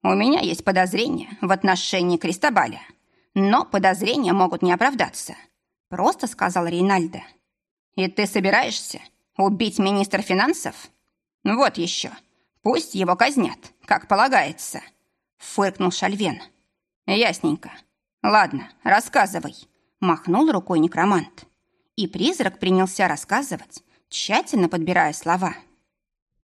A: «У меня есть подозрения в отношении Кристобаля, но подозрения могут не оправдаться», Просто сказал Рейнальдо. «И ты собираешься убить министра финансов? Вот еще. Пусть его казнят, как полагается», — фыркнул Шальвен. «Ясненько. Ладно, рассказывай», — махнул рукой некромант. И призрак принялся рассказывать, тщательно подбирая слова.